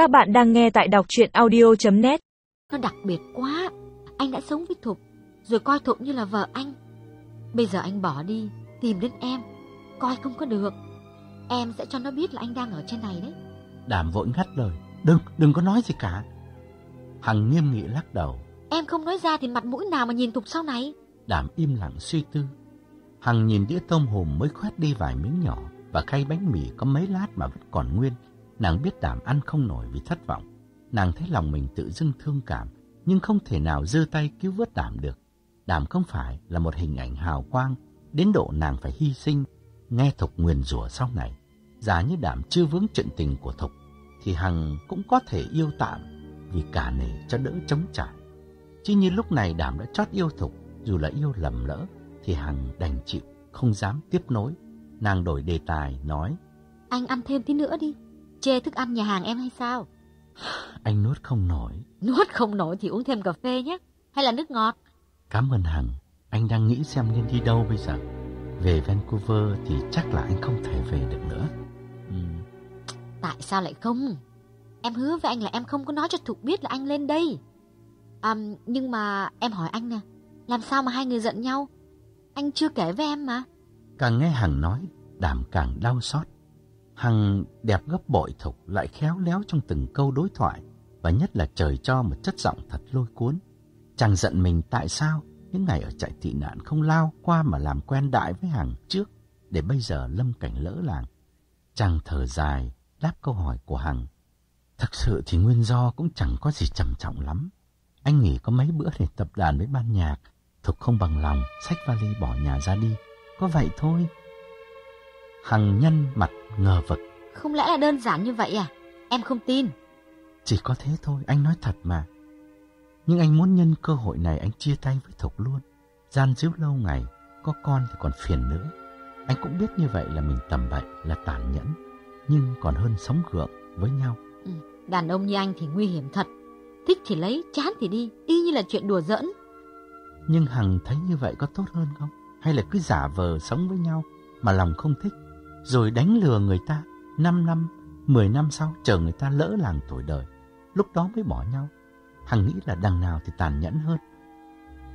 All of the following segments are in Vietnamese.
Các bạn đang nghe tại đọc chuyện audio.net Nó đặc biệt quá. Anh đã sống với Thục, rồi coi Thục như là vợ anh. Bây giờ anh bỏ đi, tìm đến em, coi không có được. Em sẽ cho nó biết là anh đang ở trên này đấy. Đảm vội ngắt lời. Đừng, đừng có nói gì cả. Hằng nghiêm nghị lắc đầu. Em không nói ra thì mặt mũi nào mà nhìn Thục sau này. Đảm im lặng suy tư. Hằng nhìn đĩa tôm hùm mới khoét đi vài miếng nhỏ và khay bánh mì có mấy lát mà vẫn còn nguyên. Nàng biết Đảm ăn không nổi vì thất vọng. Nàng thấy lòng mình tự dưng thương cảm, nhưng không thể nào giơ tay cứu vớt Đảm được. Đảm không phải là một hình ảnh hào quang, đến độ nàng phải hy sinh, nghe Thục nguyền rủa sau này. Giả như Đảm chưa vướng chuyện tình của Thục, thì Hằng cũng có thể yêu tạm vì cả nể cho đỡ chống trả Chứ như lúc này Đảm đã chót yêu Thục, dù là yêu lầm lỡ, thì Hằng đành chịu, không dám tiếp nối. Nàng đổi đề tài, nói, Anh ăn thêm tí nữa đi. Chê thức ăn nhà hàng em hay sao? anh nuốt không nổi. Nuốt không nổi thì uống thêm cà phê nhé. Hay là nước ngọt. Cảm ơn Hằng, anh đang nghĩ xem nên đi đâu bây giờ. Về Vancouver thì chắc là anh không thể về được nữa. Ừm, Tại sao lại không? Em hứa với anh là em không có nói cho Thục biết là anh lên đây. À, nhưng mà em hỏi anh nè, làm sao mà hai người giận nhau? Anh chưa kể với em mà. Càng nghe Hằng nói, Đảm càng đau xót. Hằng đẹp gấp bội thục lại khéo léo trong từng câu đối thoại và nhất là trời cho một chất giọng thật lôi cuốn. Chàng giận mình tại sao những ngày ở trại tị nạn không lao qua mà làm quen đại với Hằng trước để bây giờ lâm cảnh lỡ làng. Chàng thở dài đáp câu hỏi của Hằng. Thật sự thì nguyên do cũng chẳng có gì trầm trọng lắm. Anh nghỉ có mấy bữa để tập đàn với ban nhạc, Thục không bằng lòng, xách vali bỏ nhà ra đi. Có vậy thôi. Hằng nhân mặt ngờ vực. Không lẽ là đơn giản như vậy à? Em không tin. Chỉ có thế thôi, anh nói thật mà. Nhưng anh muốn nhân cơ hội này anh chia tay với Thục luôn. Gian díu lâu ngày, có con thì còn phiền nữa. Anh cũng biết như vậy là mình tầm bậy, là tàn nhẫn. Nhưng còn hơn sống gượng với nhau. Ừ, đàn ông như anh thì nguy hiểm thật. Thích thì lấy, chán thì đi, y như là chuyện đùa giỡn. Nhưng Hằng thấy như vậy có tốt hơn không? Hay là cứ giả vờ sống với nhau mà lòng không thích, rồi đánh lừa người ta 5 năm, 10 năm sau chờ người ta lỡ làng tuổi đời, lúc đó mới bỏ nhau. Hằng nghĩ là đằng nào thì tàn nhẫn hơn.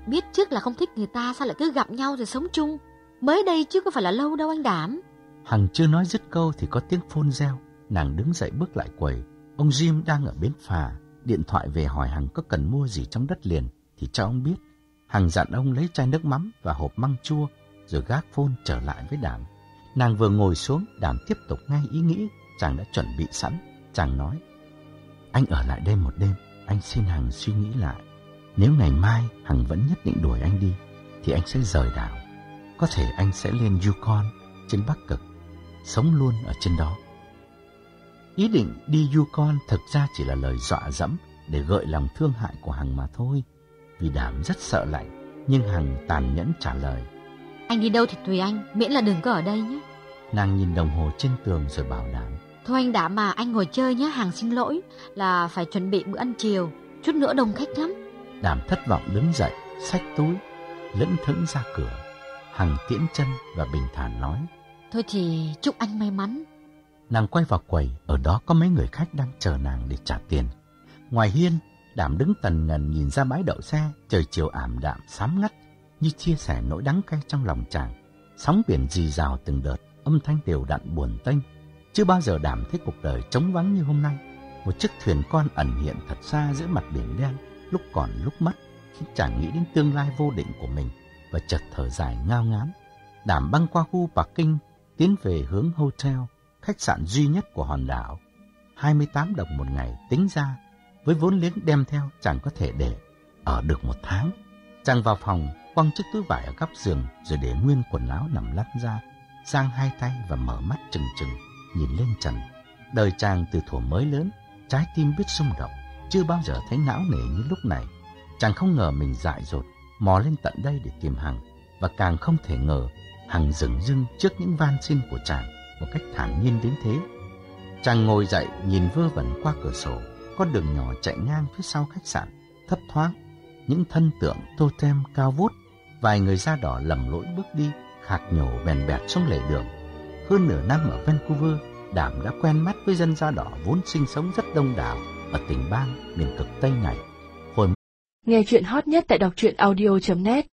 Biết trước là không thích người ta sao lại cứ gặp nhau rồi sống chung. Mới đây chứ có phải là lâu đâu anh đảm. Hằng chưa nói dứt câu thì có tiếng phone reo, nàng đứng dậy bước lại quầy. Ông Jim đang ở bến phà, điện thoại về hỏi Hằng có cần mua gì trong đất liền thì cho ông biết. Hằng dặn ông lấy chai nước mắm và hộp măng chua rồi gác phone trở lại với Đảm. Nàng vừa ngồi xuống, Đảm tiếp tục ngay ý nghĩ chàng đã chuẩn bị sẵn. Chàng nói, anh ở lại đây một đêm, anh xin Hằng suy nghĩ lại. Nếu ngày mai Hằng vẫn nhất định đuổi anh đi, thì anh sẽ rời đảo. Có thể anh sẽ lên Yukon trên Bắc Cực, sống luôn ở trên đó. Ý định đi Yukon thực ra chỉ là lời dọa dẫm để gợi lòng thương hại của Hằng mà thôi. Vì Đảm rất sợ lạnh, nhưng Hằng tàn nhẫn trả lời. Anh đi đâu thì tùy anh, miễn là đừng có ở đây nhé. Nàng nhìn đồng hồ trên tường rồi bảo đảm. Thôi anh đảm mà anh ngồi chơi nhé, hàng xin lỗi là phải chuẩn bị bữa ăn chiều. Chút nữa đông khách lắm. Đảm thất vọng đứng dậy, xách túi, lững thững ra cửa. Hằng tiễn chân và bình thản nói. Thôi thì chúc anh may mắn. Nàng quay vào quầy, ở đó có mấy người khách đang chờ nàng để trả tiền. Ngoài hiên, Đảm đứng tần ngần nhìn ra bãi đậu xe, trời chiều ảm đạm, sám ngắt, như chia sẻ nỗi đắng cay trong lòng chàng. Sóng biển rì rào từng đợt, âm thanh đều đặn buồn tênh. Chưa bao giờ Đảm thấy cuộc đời trống vắng như hôm nay. Một chiếc thuyền con ẩn hiện thật xa giữa mặt biển đen, lúc còn lúc mất, khiến chàng nghĩ đến tương lai vô định của mình và chợt thở dài ngao ngán. Đảm băng qua khu bắc kinh tiến về hướng hotel, khách sạn duy nhất của hòn đảo. 28 đồng một ngày tính ra, với vốn liếng đem theo chàng có thể để ở được một tháng. Chàng vào phòng, quăng chiếc túi vải ở góc giường rồi để nguyên quần áo nằm lăn ra, giang hai tay và mở mắt trừng trừng, nhìn lên trần. Đời chàng từ thuở mới lớn, trái tim biết xung động, chưa bao giờ thấy não nề như lúc này. Chàng không ngờ mình dại dột, mò lên tận đây để tìm Hằng, và càng không thể ngờ Hằng dừng dưng trước những van xin của chàng một cách thản nhiên đến thế. Chàng ngồi dậy nhìn vơ vẩn qua cửa sổ, con đường nhỏ chạy ngang phía sau khách sạn, thấp thoáng, những thân tượng totem cao vút, vài người da đỏ lầm lỗi bước đi, khạc nhổ bèn bẹt xuống lề đường. Hơn nửa năm ở Vancouver, Đảm đã quen mắt với dân da đỏ vốn sinh sống rất đông đảo ở tỉnh bang miền cực Tây này. Nghe chuyện hot nhất tại đọc truyện audio.net